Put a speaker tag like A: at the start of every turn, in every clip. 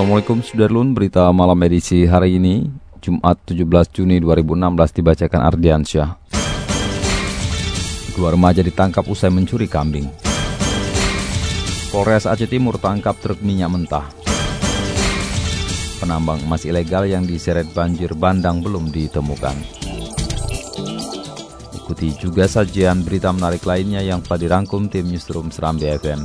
A: Assalamualaikum Sudarlun, berita malam edisi hari ini, Jumat 17 Juni 2016 dibacakan Ardiansyah. Dua remaja ditangkap usai mencuri kambing. Polres Aceh Timur tangkap truk minyak mentah. Penambang emas ilegal yang diseret banjir bandang belum ditemukan. Ikuti juga sajian berita menarik lainnya yang telah dirangkum tim Newsroom Serambi FM.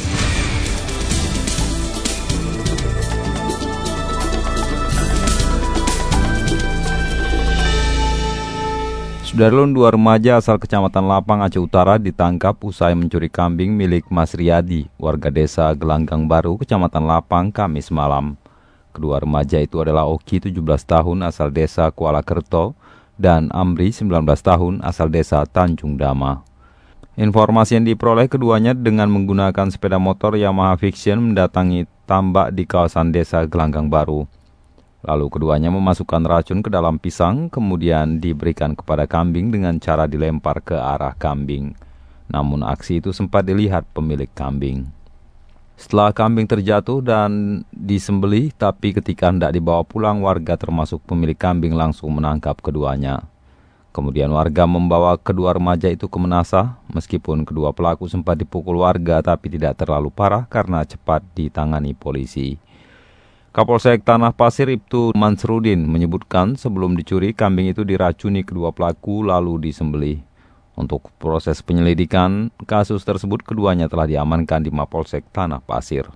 A: Sudarlun dua remaja asal Kecamatan Lapang Aceh Utara ditangkap usai mencuri kambing milik Mas Riyadi, warga desa Gelanggang Baru, Kecamatan Lapang, Kamis malam. Kedua remaja itu adalah Oki, 17 tahun, asal desa Kuala Kerto, dan Amri, 19 tahun, asal desa Tanjung Dama. Informasi yang diperoleh keduanya dengan menggunakan sepeda motor Yamaha Fiction mendatangi tambak di kawasan desa Gelanggang Baru. Lalu keduanya memasukkan racun ke dalam pisang, kemudian diberikan kepada kambing dengan cara dilempar ke arah kambing. Namun aksi itu sempat dilihat pemilik kambing. Setelah kambing terjatuh dan disembelih, tapi ketika hendak dibawa pulang, warga termasuk pemilik kambing langsung menangkap keduanya. Kemudian warga membawa kedua remaja itu ke Menasah, meskipun kedua pelaku sempat dipukul warga tapi tidak terlalu parah karena cepat ditangani polisi. Kapolsek Tanah Pasir Ibtu Mansrudin menyebutkan sebelum dicuri kambing itu diracuni kedua pelaku lalu disembelih. Untuk proses penyelidikan kasus tersebut keduanya telah diamankan di Mapolsek Tanah Pasir.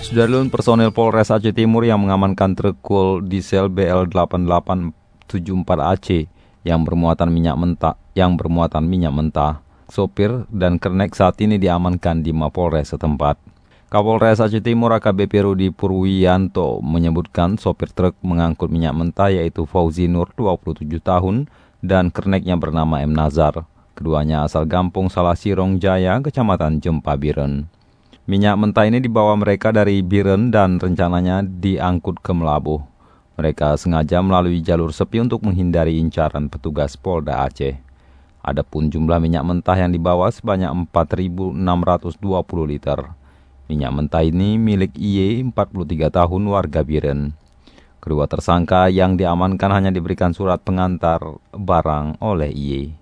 A: Sudarlun personel Polres Aceh Timur yang mengamankan truk diesel BL8874AC yang bermuatan minyak mentah yang bermuatan minyak mentah. Sopir dan kernek saat ini diamankan di Mapolres setempat. Kapolres Aceh Timur AKBP Rudi Purwiyanto menyebutkan sopir truk mengangkut minyak mentah yaitu Fauzi Nur 27 tahun dan kerneknya bernama M. Nazar. Keduanya asal Gampung Salasirong Jaya, Kecamatan Jempa Biren. Minyak mentah ini dibawa mereka dari Biren dan rencananya diangkut ke Melabuh. Mereka sengaja melalui jalur sepi untuk menghindari incaran petugas Polda Aceh. Adapun jumlah minyak mentah yang dibawa sebanyak 4.620 liter. Minyak mentah ini milik IE 43 tahun warga Biren. Kedua tersangka yang diamankan hanya diberikan surat pengantar barang oleh IE.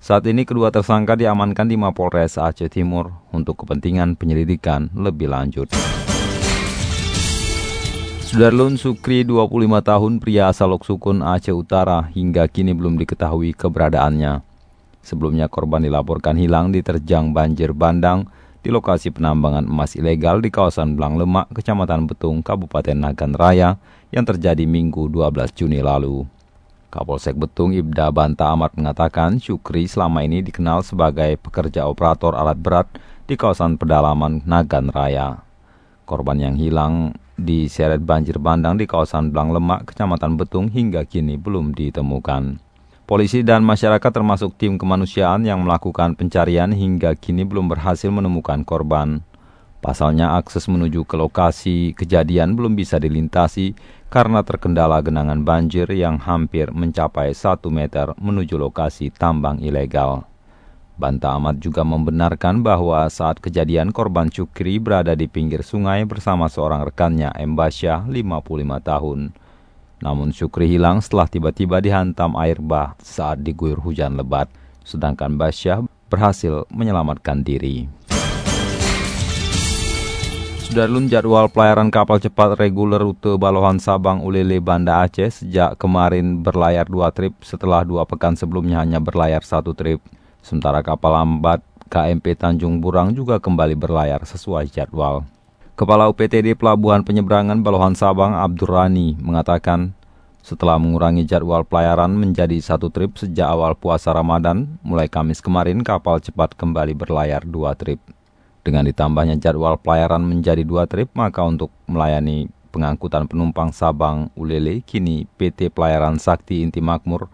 A: Saat ini kedua tersangka diamankan di Mapolres Aceh Timur untuk kepentingan penyelidikan lebih lanjut. Sudarlun Sukri 25 tahun pria asal Loksukun Aceh Utara hingga kini belum diketahui keberadaannya. Sebelumnya korban dilaporkan hilang diterjang banjir bandang di lokasi penambangan emas ilegal di kawasan Belang Lemak, Kecamatan Betung, Kabupaten Nagan Raya yang terjadi Minggu 12 Juni lalu. Kapolsek Betung Ibda Banta Ahmad mengatakan Syukri selama ini dikenal sebagai pekerja operator alat berat di kawasan pedalaman Nagan Raya. Korban yang hilang diseret banjir bandang di kawasan Belang Lemak, Kecamatan Betung hingga kini belum ditemukan. Polisi dan masyarakat termasuk tim kemanusiaan yang melakukan pencarian hingga kini belum berhasil menemukan korban. Pasalnya akses menuju ke lokasi kejadian belum bisa dilintasi karena terkendala genangan banjir yang hampir mencapai 1 meter menuju lokasi tambang ilegal. Banta Ahmad juga membenarkan bahwa saat kejadian korban Cukri berada di pinggir sungai bersama seorang rekannya Embasyah 55 tahun. Namun Syukri hilang setelah tiba-tiba dihantam air bah saat diguyur hujan lebat, sedangkan Basyah berhasil menyelamatkan diri. Sudarlun jadwal pelayaran kapal cepat reguler rute Balohan Sabang Ulele Banda Aceh sejak kemarin berlayar dua trip setelah dua pekan sebelumnya hanya berlayar satu trip. Sementara kapal lambat KMP Tanjung Burang juga kembali berlayar sesuai jadwal. Kepala UPTD Pelabuhan Penyeberangan Balohan Sabang Abdurrani mengatakan setelah mengurangi jadwal pelayaran menjadi satu trip sejak awal puasa Ramadan, mulai Kamis kemarin kapal cepat kembali berlayar dua trip. Dengan ditambahnya jadwal pelayaran menjadi dua trip, maka untuk melayani pengangkutan penumpang Sabang Ulele, kini PT Pelayaran Sakti Inti Makmur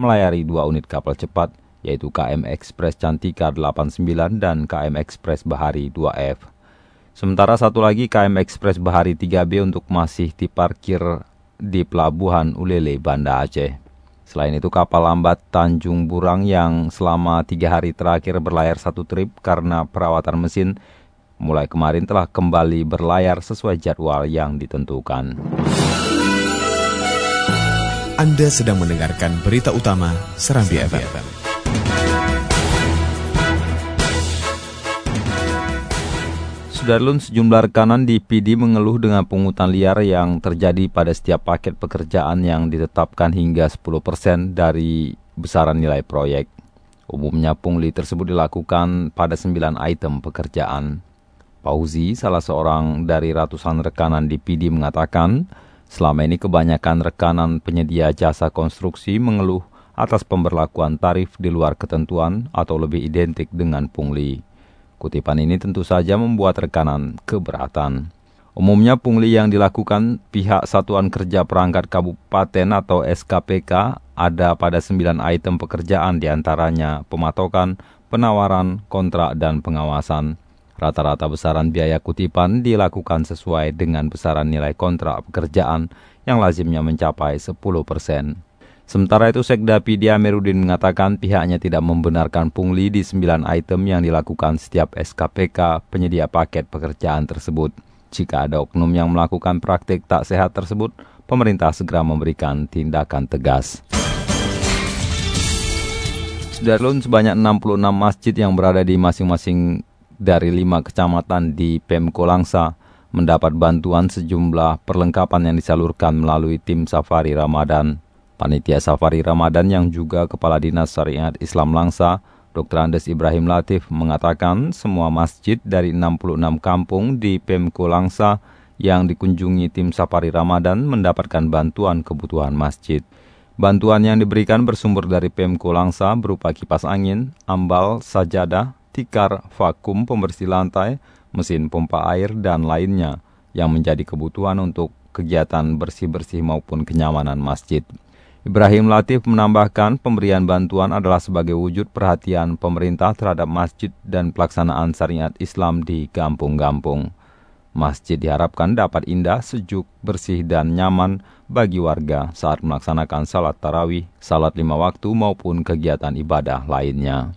A: melayari dua unit kapal cepat, yaitu KM Express Cantika 89 dan KM Express Bahari 2F. Sementara satu lagi KM Express Bahari 3B untuk masih diparkir di Pelabuhan Ulele, Banda Aceh. Selain itu kapal lambat Tanjung Burang yang selama tiga hari terakhir berlayar satu trip karena perawatan mesin mulai kemarin telah kembali berlayar sesuai jadwal yang ditentukan.
B: Anda sedang mendengarkan berita utama Serambi FM.
A: Sudarlun sejumlah rekanan di PD mengeluh dengan pungutan liar yang terjadi pada setiap paket pekerjaan yang ditetapkan hingga 10% dari besaran nilai proyek. Umumnya pungli tersebut dilakukan pada 9 item pekerjaan. Pauzi, salah seorang dari ratusan rekanan di PD mengatakan, selama ini kebanyakan rekanan penyedia jasa konstruksi mengeluh atas pemberlakuan tarif di luar ketentuan atau lebih identik dengan pungli. Kutipan ini tentu saja membuat rekanan keberatan. Umumnya pungli yang dilakukan pihak Satuan Kerja Perangkat Kabupaten atau SKPK ada pada 9 item pekerjaan di antaranya pematokan, penawaran, kontrak, dan pengawasan. Rata-rata besaran biaya kutipan dilakukan sesuai dengan besaran nilai kontrak pekerjaan yang lazimnya mencapai 10 persen. Sementara itu Sekda Pidi Amiruddin mengatakan pihaknya tidak membenarkan pungli di 9 item yang dilakukan setiap SKPK penyedia paket pekerjaan tersebut. Jika ada oknum yang melakukan praktik tak sehat tersebut, pemerintah segera memberikan tindakan tegas. Sudarlun sebanyak 66 masjid yang berada di masing-masing dari lima kecamatan di Pemko Langsa mendapat bantuan sejumlah perlengkapan yang disalurkan melalui tim safari Ramadan. Panitia Safari Ramadan yang juga Kepala Dinas Syariat Islam Langsa, Dr. Andes Ibrahim Latif mengatakan semua masjid dari 66 kampung di Pemko Langsa yang dikunjungi tim Safari Ramadan mendapatkan bantuan kebutuhan masjid. Bantuan yang diberikan bersumber dari Pemko Langsa berupa kipas angin, ambal, sajadah, tikar, vakum, pembersih lantai, mesin pompa air, dan lainnya yang menjadi kebutuhan untuk kegiatan bersih-bersih maupun kenyamanan masjid. Ibrahim Latif menambahkan pemberian bantuan adalah sebagai wujud perhatian pemerintah terhadap masjid dan pelaksanaan syariat Islam di kampung-kampung. Masjid diharapkan dapat indah, sejuk, bersih, dan nyaman bagi warga saat melaksanakan salat tarawih, salat lima waktu maupun kegiatan ibadah lainnya.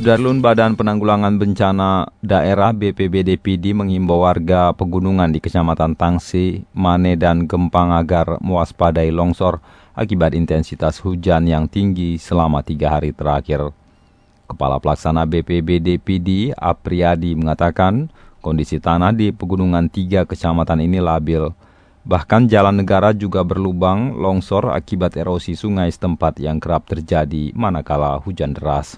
A: Sudarlun Badan Penanggulangan Bencana Daerah BPBD PD menghimbau warga pegunungan di Kecamatan Tangsi, Mane, dan Gempang agar mewaspadai longsor akibat intensitas hujan yang tinggi selama tiga hari terakhir. Kepala Pelaksana BPBD PD Apriadi mengatakan kondisi tanah di pegunungan tiga kecamatan ini labil. Bahkan jalan negara juga berlubang longsor akibat erosi sungai setempat yang kerap terjadi manakala hujan deras.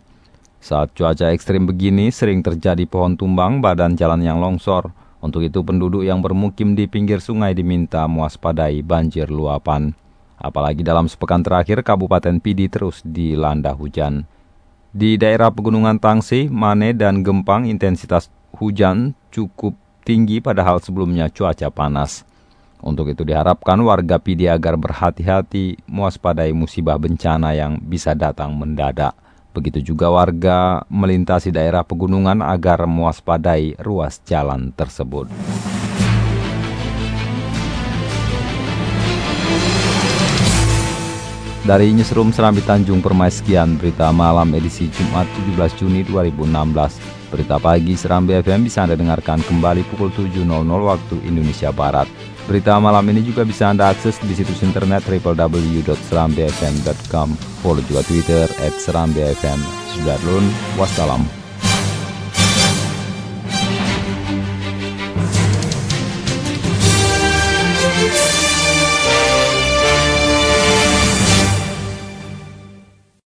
A: Saat cuaca ekstrim begini, sering terjadi pohon tumbang badan jalan yang longsor. Untuk itu penduduk yang bermukim di pinggir sungai diminta mewaspadai banjir luapan. Apalagi dalam sepekan terakhir, Kabupaten Pidi terus dilanda hujan. Di daerah pegunungan Tangsi, Mane, dan Gempang, intensitas hujan cukup tinggi padahal sebelumnya cuaca panas. Untuk itu diharapkan warga Pidi agar berhati-hati mewaspadai musibah bencana yang bisa datang mendadak. Begitu juga warga melintasi daerah pegunungan agar mewaspadai ruas jalan tersebut. Dari Newsroom Serambi Tanjung Permai sekian berita malam edisi Jumat 17 Juni 2016. Berita pagi Serambi FM bisa Anda dengarkan kembali pukul 7.00 waktu Indonesia Barat. Berita malam ini juga bisa Anda akses di situs internet www.serambifm.com. Follow juga Twitter at serambifm. Sudarlun, wassalam.